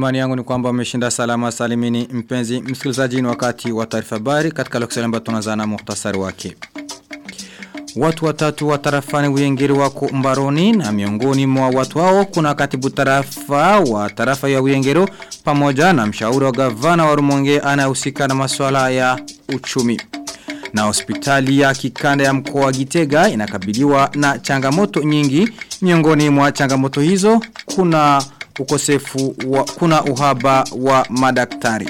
Imani yangu ni kwamba umeshinda salama salimini mpenzi msikilizaji ni wakati wa taarifa habari katika lokusalemba tunazana muhtasari wake. Watu watatu wa tarafani Uyengiri wako mbaroni na miongoni mwa watu hao kuna katibu tarafa wa tarafa ya Uyengero pamoja na mshauri wa gavana wa Rumonge anayehusika na masuala ya uchumi. Na hospitali ya kikanda ya mkoa wa Gitega inakabiliwa na changamoto nyingi miongoni mwa changamoto hizo kuna ukosefu wa, kuna uhaba wa madaktari.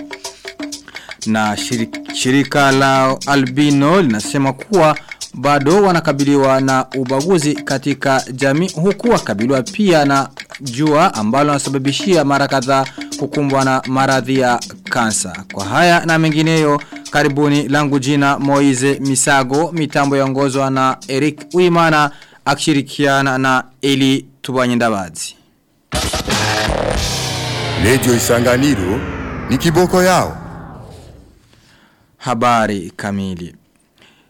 Na shirika, shirika la albino linasema kuwa bado wanakabiliwa na ubaguzi katika jamii huku wakabiliwa pia na jua ambalo linasababishia mara kadhaa kukumbwa na maradhi ya kansa. Kwa haya na mengineyo karibuni langu jina Moize Misago mitambo yaongozwa na Eric Uimana akishirikiana na Eli Tubanyendabadzi. Lejo isanganiro ni kiboko yao. Habari kamili.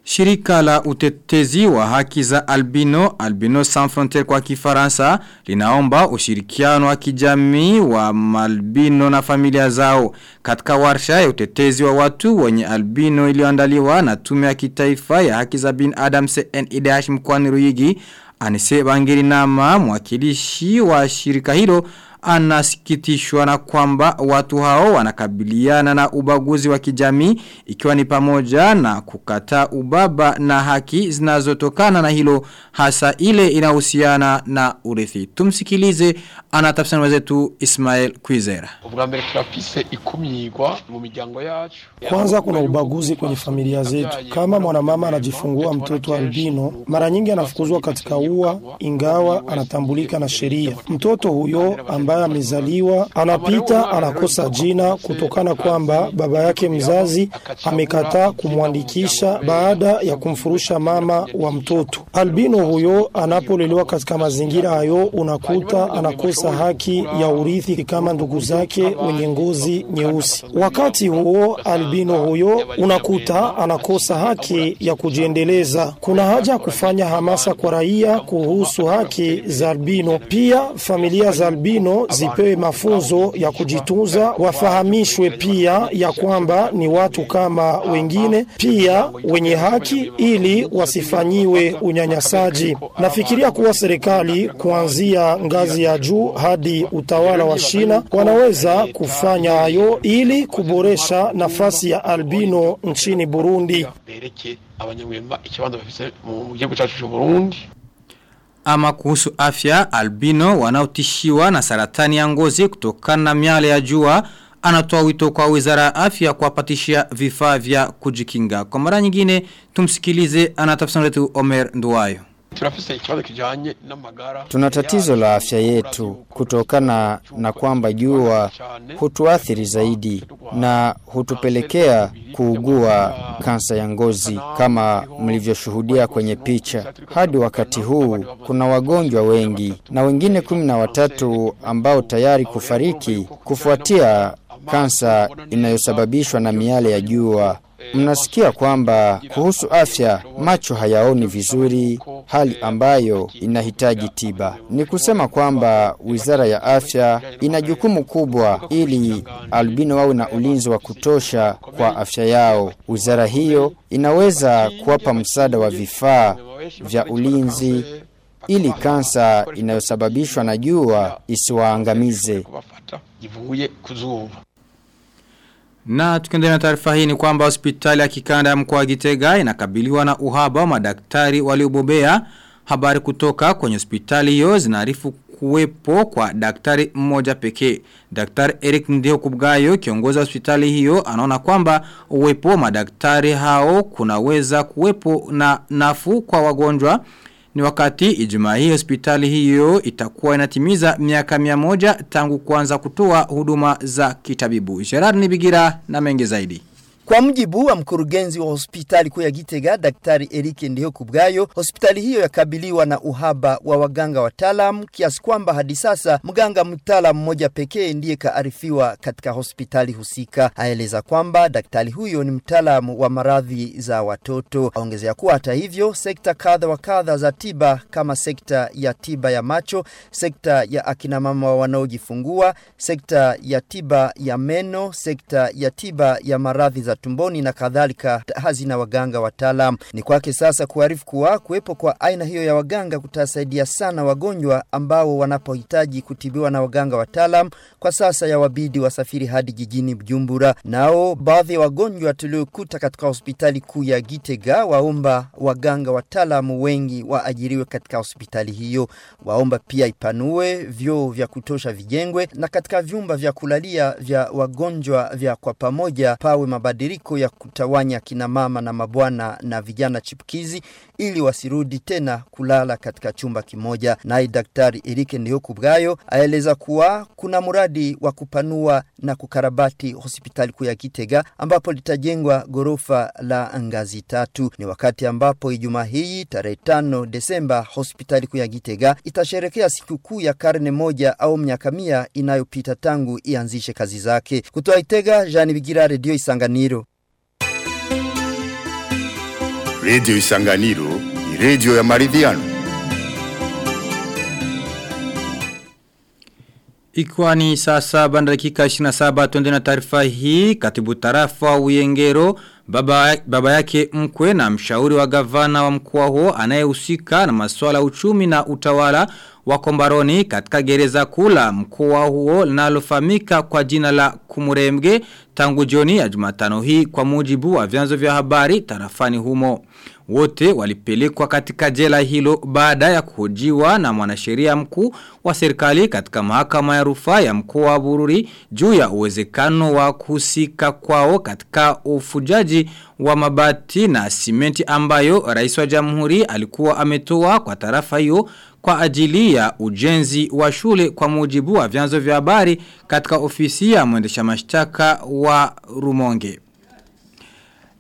Shirika la utetezi wa haki za albino, albino sans frontier kwa kifaransa, linaomba ushirikiano wa kijamii wa malbino na familia zao. Katika warsha ya utetezi wa watu wenye albino iliyoandaliwa na tume ya kitaifa ya haki za bin Adam CNIDH mkwani Ruyigi, Anise Bangiri Nama, mwakilishi wa shirika hilo, anasikitishwa na kwamba watu hao wanakabiliana na ubaguzi wa kijamii ikiwa ni pamoja na kukataa ubaba na haki zinazotokana na hilo hasa ile inahusiana na urithi. Tumsikilize anatafsiri wetu Ismail Kwizera. Kwanza kuna ubaguzi kwenye familia zetu. Kama mwanamama anajifungua mtoto albino, mara nyingi anafukuzwa katika ua, ingawa anatambulika na sheria. Mtoto huyo ambaye amezaliwa anapita anakosa jina kutokana kwamba baba yake mzazi amekataa kumwandikisha baada ya kumfurusha mama wa mtoto. Albino huyo anapolelewa katika mazingira hayo, unakuta anakosa haki ya urithi kama ndugu zake wenye ngozi nyeusi. Wakati huo albino huyo unakuta anakosa haki ya kujiendeleza. Kuna haja ya kufanya hamasa kwa raia kuhusu haki za albino. Pia familia za albino zipewe mafunzo ya kujitunza, wafahamishwe pia ya kwamba ni watu kama wengine, pia wenye haki, ili wasifanyiwe unyanyasaji. Nafikiria kuwa serikali kuanzia ngazi ya juu hadi utawala wa shina wanaweza kufanya hayo ili kuboresha nafasi ya albino nchini Burundi. Ama kuhusu afya, albino wanaotishiwa na saratani ya ngozi kutokana na miale ya jua anatoa wito kwa wizara ya afya kuwapatishia vifaa vya kujikinga. Kwa mara nyingine tumsikilize anatafsiri wetu Omer Nduwayo. Tuna tatizo la afya yetu kutokana na kwamba jua hutuathiri zaidi na hutupelekea kuugua kansa ya ngozi kama mlivyoshuhudia kwenye picha. Hadi wakati huu kuna wagonjwa wengi na wengine kumi na watatu ambao tayari kufariki kufuatia kansa inayosababishwa na miale ya jua. Mnasikia kwamba kuhusu afya macho hayaoni vizuri, hali ambayo inahitaji tiba. Ni kusema kwamba Wizara ya Afya ina jukumu kubwa ili albino wawe na ulinzi wa kutosha kwa afya yao. Wizara hiyo inaweza kuwapa msaada wa vifaa vya ulinzi ili kansa inayosababishwa na jua isiwaangamize. Na tukiendelea na taarifa hii ni kwamba hospitali ya kikanda ya mkoa wa Gitega inakabiliwa na uhaba wa madaktari waliobobea. Habari kutoka kwenye hospitali hiyo zinaarifu kuwepo kwa daktari mmoja pekee. Daktari Eric Ndio Kubgayo kiongozi wa hospitali hiyo anaona kwamba uwepo wa madaktari hao kunaweza kuwepo na nafu kwa wagonjwa. Ni wakati ijumaa hii hospitali hiyo itakuwa inatimiza miaka mia moja tangu kuanza kutoa huduma za kitabibu. Gerard Nibigira na mengi zaidi. Kwa mjibu wa mkurugenzi wa hospitali kuu ya Gitega, Daktari Erike Ndiho Kubgayo, hospitali hiyo yakabiliwa na uhaba wa waganga wataalamu kiasi kwamba hadi sasa mganga mtaalam mmoja pekee ndiye kaarifiwa katika hospitali husika. Aeleza kwamba daktari huyo ni mtaalamu wa maradhi za watoto. Aongezea kuwa hata hivyo, sekta kadha wa kadha za tiba kama sekta ya tiba ya macho, sekta ya akinamama wanaojifungua, sekta ya tiba ya meno, sekta ya tiba ya maradhi za tumboni na kadhalika hazina waganga wataalam. Ni kwake sasa kuarifu kuwa kuwepo kwa aina hiyo ya waganga kutasaidia sana wagonjwa ambao wanapohitaji kutibiwa na waganga wataalam kwa sasa ya wabidi wasafiri hadi jijini Bujumbura. Nao baadhi ya wagonjwa tuliokuta katika hospitali kuu ya Gitega waomba waganga wataalamu wengi waajiriwe katika hospitali hiyo. Waomba pia ipanue vyoo vya kutosha vijengwe na katika vyumba vya kulalia vya wagonjwa vya kwa pamoja pawe mabadiliko ya kutawanya kina mama na mabwana na vijana chipukizi ili wasirudi tena kulala katika chumba kimoja. Naye daktari Erike Ndihokubwayo aeleza kuwa kuna mradi wa kupanua na kukarabati hospitali kuu ya Kitega ambapo litajengwa gorofa la ngazi tatu. Ni wakati ambapo Ijumaa hii tarehe tano Desemba hospitali kuu ya Gitega itasherekea sikukuu ya karne moja au miaka mia inayopita tangu ianzishe kazi zake. Kutoa Itega, Jean Bigira, Radio Isanganiro. Radio Isanganiro ni redio ya maridhiano. Ikiwa ni saa saba na dakika 27 tuende na taarifa hii katibu tarafa Uyengero baba, baba yake mkwe na mshauri wa gavana wa mkoa huo anayehusika na masuala uchumi na utawala wa Kombaroni katika gereza kula mkoa huo linalofahamika kwa jina la Kumuremge tangu jioni ya Jumatano hii kwa mujibu wa vyanzo vya habari tarafani humo. Wote walipelekwa katika jela hilo baada ya kuhojiwa na mwanasheria mkuu wa serikali katika mahakama ya rufaa ya mkoa wa Bururi juu ya uwezekano wa kuhusika kwao katika ufujaji wa mabati na simenti ambayo rais wa jamhuri alikuwa ametoa kwa tarafa hiyo kwa ajili ya ujenzi wa shule kwa mujibu wa vyanzo vya habari katika ofisi ya mwendesha mashtaka wa Rumonge.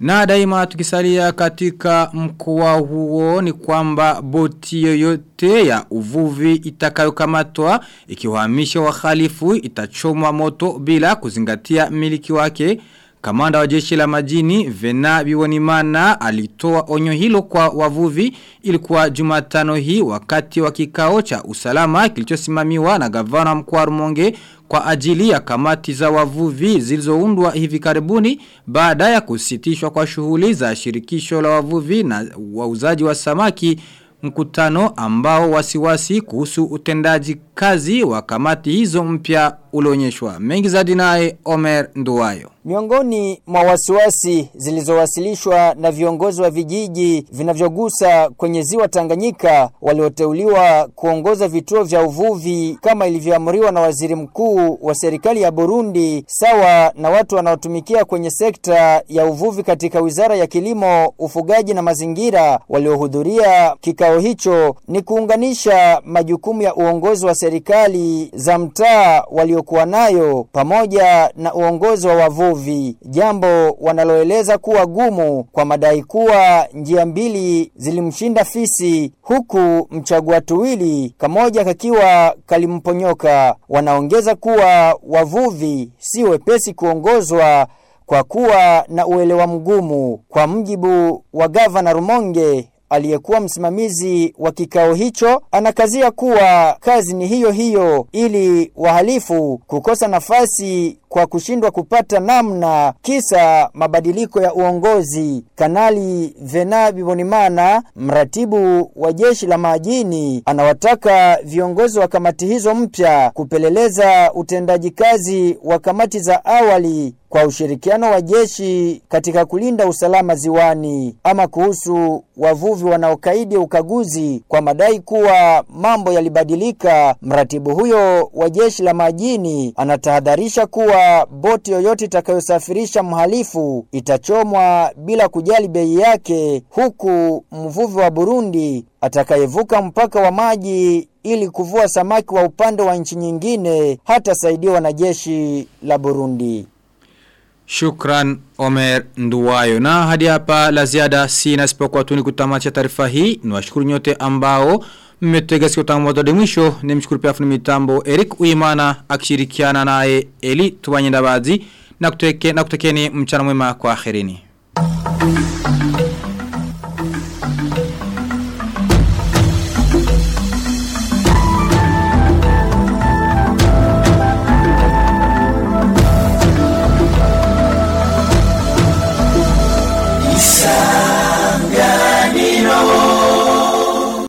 Na daima tukisalia katika mkoa huo ni kwamba boti yoyote ya uvuvi itakayokamatwa ikiwahamisha wahalifu itachomwa moto bila kuzingatia miliki wake. Kamanda wa jeshi la majini Vena Biwonimana alitoa onyo hilo kwa wavuvi ilikuwa Jumatano hii wakati wa kikao cha usalama kilichosimamiwa na gavana mkoa Rumonge kwa ajili ya kamati za wavuvi zilizoundwa hivi karibuni baada ya kusitishwa kwa shughuli za shirikisho la wavuvi na wauzaji wa samaki mkutano ambao wasiwasi kuhusu utendaji kazi wa kamati hizo mpya ulionyeshwa. Mengi zaidi naye Omer Nduwayo. Miongoni mwa wasiwasi zilizowasilishwa na viongozi wa vijiji vinavyogusa kwenye ziwa Tanganyika walioteuliwa kuongoza vituo vya uvuvi kama ilivyoamriwa na waziri mkuu wa serikali ya Burundi sawa na watu wanaotumikia kwenye sekta ya uvuvi katika wizara ya kilimo, ufugaji na mazingira waliohudhuria kikao hicho ni kuunganisha majukumu ya uongozi wa serikali za mtaa waliokuwa nayo pamoja na uongozi wa wavuvi, jambo wanaloeleza kuwa gumu kwa madai kuwa njia mbili zilimshinda fisi huku mchagua tuwili kamoja kakiwa kalimponyoka. Wanaongeza kuwa wavuvi si wepesi kuongozwa kwa kuwa na uelewa mgumu. Kwa mjibu wa gavana Rumonge aliyekuwa msimamizi wa kikao hicho anakazia kuwa kazi ni hiyo hiyo ili wahalifu kukosa nafasi kwa kushindwa kupata namna kisa mabadiliko ya uongozi. Kanali Vena Bibonimana, mratibu wa jeshi la majini, anawataka viongozi wa kamati hizo mpya kupeleleza utendaji kazi wa kamati za awali kwa ushirikiano wa jeshi katika kulinda usalama ziwani. Ama kuhusu wavuvi wanaokaidi ukaguzi kwa madai kuwa mambo yalibadilika, mratibu huyo wa jeshi la majini anatahadharisha kuwa boti yoyote itakayosafirisha mhalifu itachomwa bila kujali bei yake, huku mvuvi wa Burundi atakayevuka mpaka wa maji ili kuvua samaki wa upande wa nchi nyingine hatasaidiwa na jeshi la Burundi. Shukran Omer Nduwayo. Na hadi hapa la ziada sina sipokuwa tu ni kutamatisha taarifa hii. Niwashukuru nyote ambao mmetega sikio tangu mwanzo hadi mwisho. Nimshukuru pia fundi mitambo Eric Uimana akishirikiana naye Eli Tubanyenda Bazi na kuteke na kutekeni mchana mwema kwa akhirini.